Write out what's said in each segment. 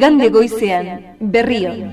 igande goizean berrion.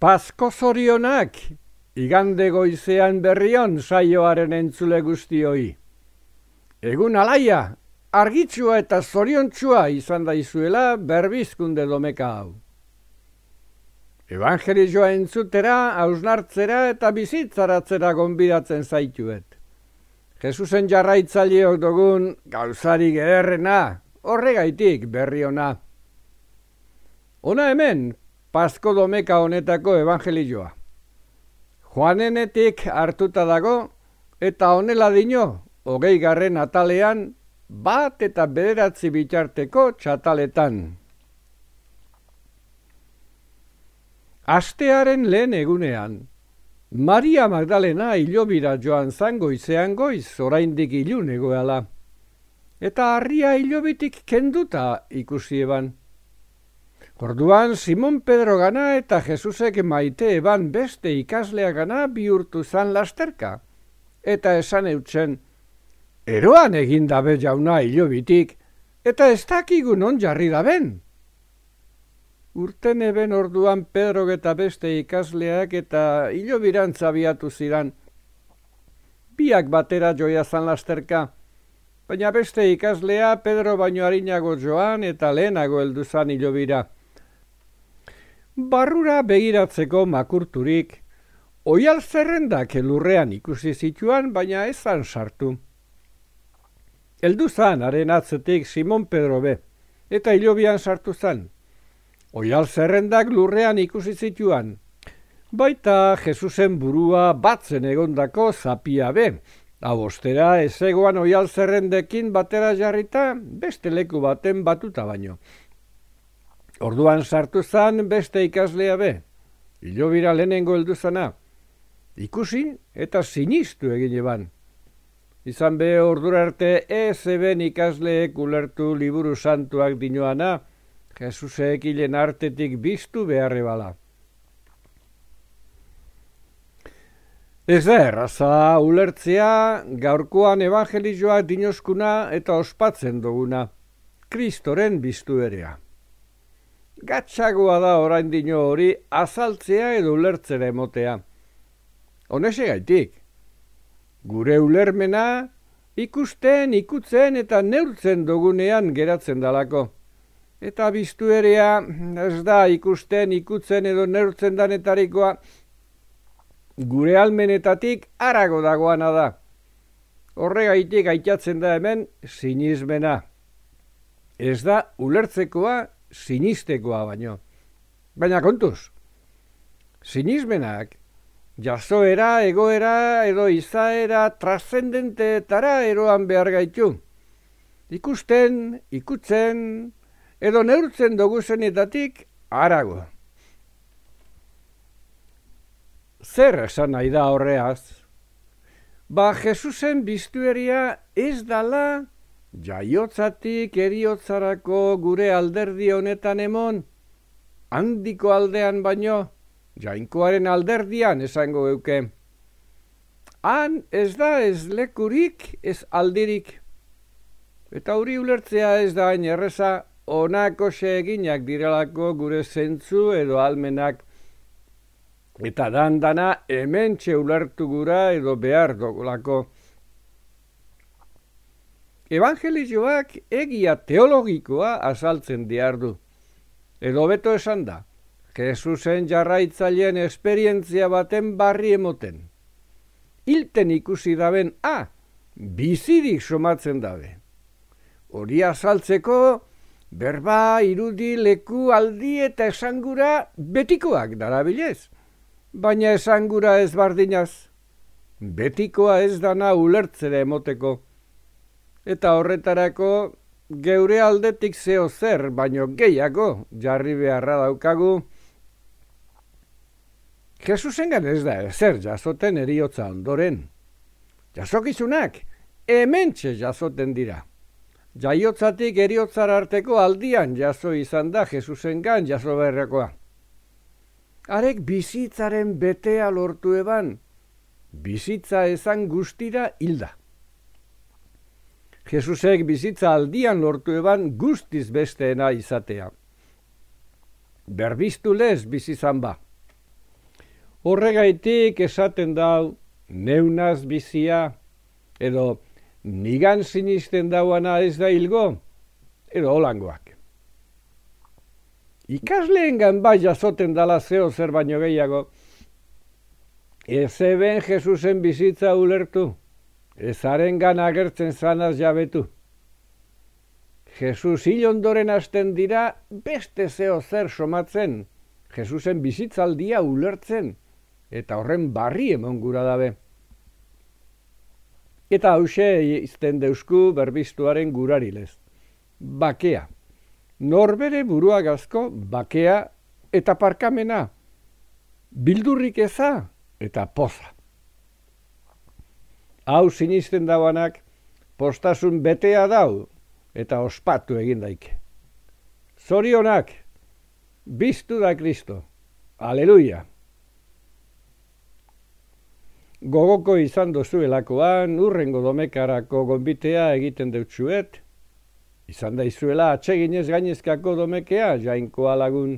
Pasko zorionak, igande goizean berrion saioaren entzule guztioi. Egun alaia, argitsua eta zoriontsua izan da izuela berbizkunde domeka hau. Evangelioa entzutera, hausnartzera eta bizitzaratzera gonbidatzen zaituet. Jesusen jarraitzaileok dugun gauzari ederrena, horregaitik berri ona. Ona hemen, Pasko domeka honetako evangelioa. Joanenetik hartuta dago eta honela dino, hogei garren atalean, bat eta bederatzi bitarteko txataletan. Astearen lehen egunean, Maria Magdalena hilobira joan zango izean goiz oraindik ilun egoela. Eta harria hilobitik kenduta ikusi eban. Orduan Simon Pedro gana eta Jesusek maite eban beste ikaslea gana bihurtu zan lasterka. Eta esan eutzen, eroan egin dabe jauna hilobitik, eta ez dakigu non jarri daben. Urten eben orduan Pedro eta beste ikasleak eta hilobiran zabiatu zidan. Biak batera joia zan lasterka, baina beste ikaslea Pedro baino harinago joan eta lehenago heldu zan hilobira barrura begiratzeko makurturik, oial zerrendak elurrean ikusi zituan, baina ezan sartu. Eldu zan, haren atzetik Simon Pedro be, eta hilobian sartu zan. Oial zerrendak lurrean ikusi zituan, baita Jesusen burua batzen egondako zapia be, hau ostera ezegoan oial zerrendekin batera jarrita, beste leku baten batuta baino. Orduan sartu zan beste ikaslea be. Ilobira lehenengo heldu zana. Ikusi eta sinistu egin eban. Izan be ordura arte ez eben ikasleek ulertu liburu santuak dinoana, Jesusek hilen artetik biztu beharre bala. Ez da erraza ulertzea gaurkoan evangelizioa dinoskuna eta ospatzen duguna. Kristoren biztu erea. Gatsagoa da orain dino hori azaltzea edo ulertzera emotea. Honese gaitik, gure ulermena ikusten, ikutzen eta neurtzen dugunean geratzen dalako. Eta biztu erea ez da ikusten, ikutzen edo neurtzen danetarikoa gure almenetatik arago dagoana da. Horregaitik aitatzen da hemen sinismena. Ez da ulertzekoa sinistekoa baino. Baina kontuz, sinismenak, jazoera, egoera, edo izaera, trascendenteetara eroan behar gaitu. Ikusten, ikutzen, edo neurtzen dugu zenetatik, arago. Zer esan nahi da horreaz? Ba, Jesusen biztueria ez dala jaiotzatik eriotzarako gure alderdi honetan emon, handiko aldean baino, jainkoaren alderdian esango euke. Han ez da ez lekurik ez aldirik. Eta hori ulertzea ez da hain erreza onako eginak direlako gure zentzu edo almenak. Eta dan dana hemen ulertu gura edo behar dugulako. Evangelizioak egia teologikoa azaltzen diar du. Edo beto esan da, Jesusen jarraitzaileen esperientzia baten barri emoten. Hilten ikusi daben, a, bizirik somatzen dabe. Hori azaltzeko, berba, irudi, leku, aldi eta esangura betikoak darabilez. Baina esangura ez bardinaz. Betikoa ez dana ulertzere emoteko eta horretarako geure aldetik zeo zer, baino gehiago jarri beharra daukagu. Jesusen ez da ezer jasoten eriotza ondoren. Jasokizunak, hemen jasoten dira. Jaiotzatik eriotzar arteko aldian jaso izan da Jesusen gan jaso berrekoa. Arek bizitzaren betea lortu eban, bizitza ezan guztira hilda. Jesusek bizitza aldian lortu eban guztiz besteena izatea. Berbiztu lez bizizan ba. Horregaitik esaten dau, neunaz bizia, edo nigan sinisten dauana ez da hilgo, edo holangoak. Ikasleen gan bai jasoten dala zeo zer baino gehiago, ez eben Jesusen bizitza ulertu, ezaren gan agertzen zanaz jabetu. Jesus hil ondoren hasten dira beste zeo zer somatzen, Jesusen bizitzaldia ulertzen, eta horren barri emon gura dabe. Eta hause izten deusku berbiztuaren gurarilez. Bakea. Norbere burua gazko bakea eta parkamena. Bildurrik eza eta poza. Hau sinisten dauanak postasun betea dau eta ospatu egin daike. Zorionak, biztu da Kristo. Aleluia! Gogoko izan dozuelakoan, urrengo domekarako gonbitea egiten deutsuet. Izan da izuela atseginez gainezkako domekea, jainkoa lagun.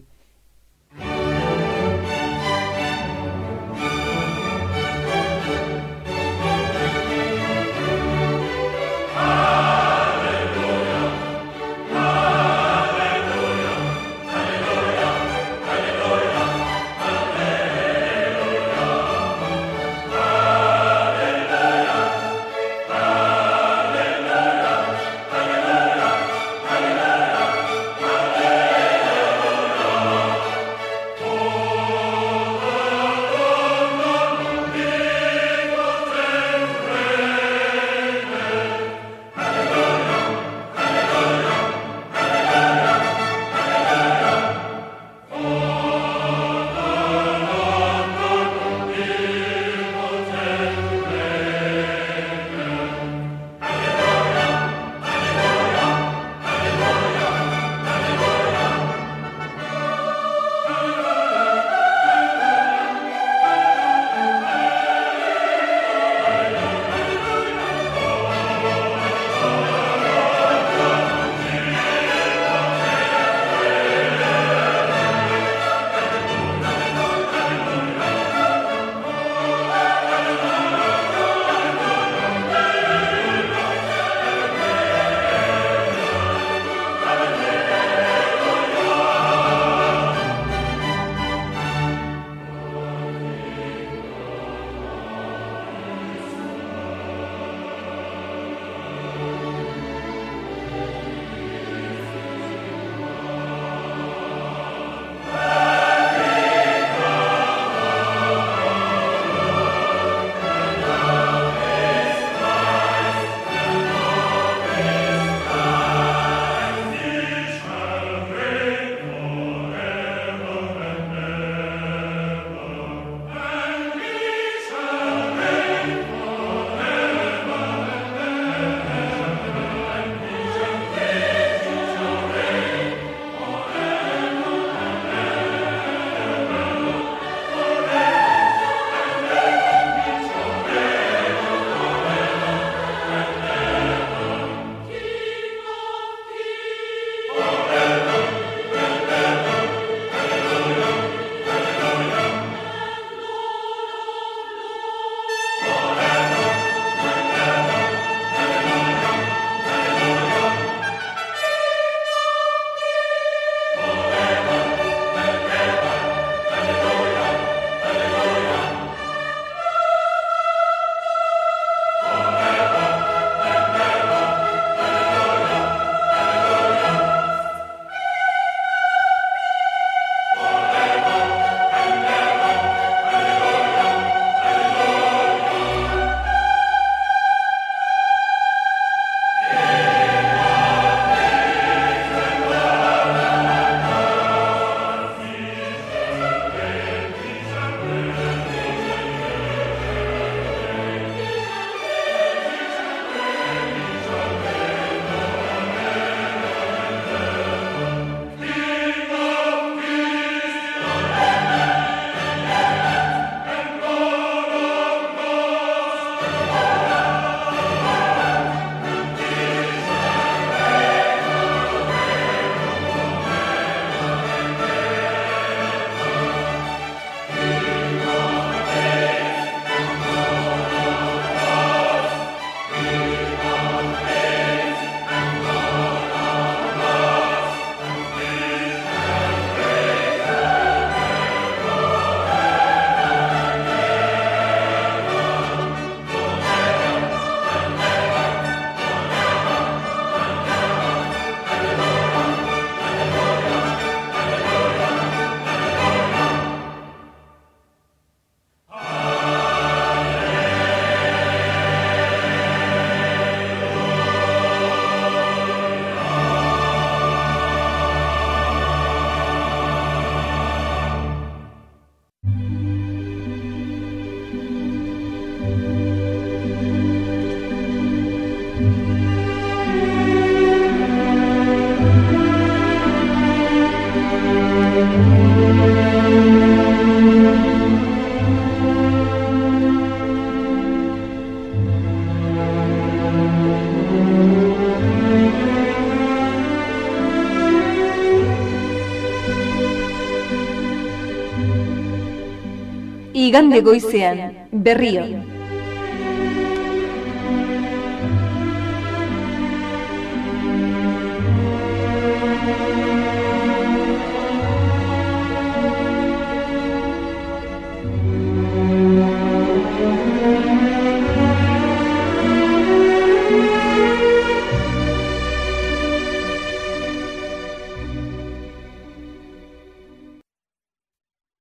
Igande goizean, berrion.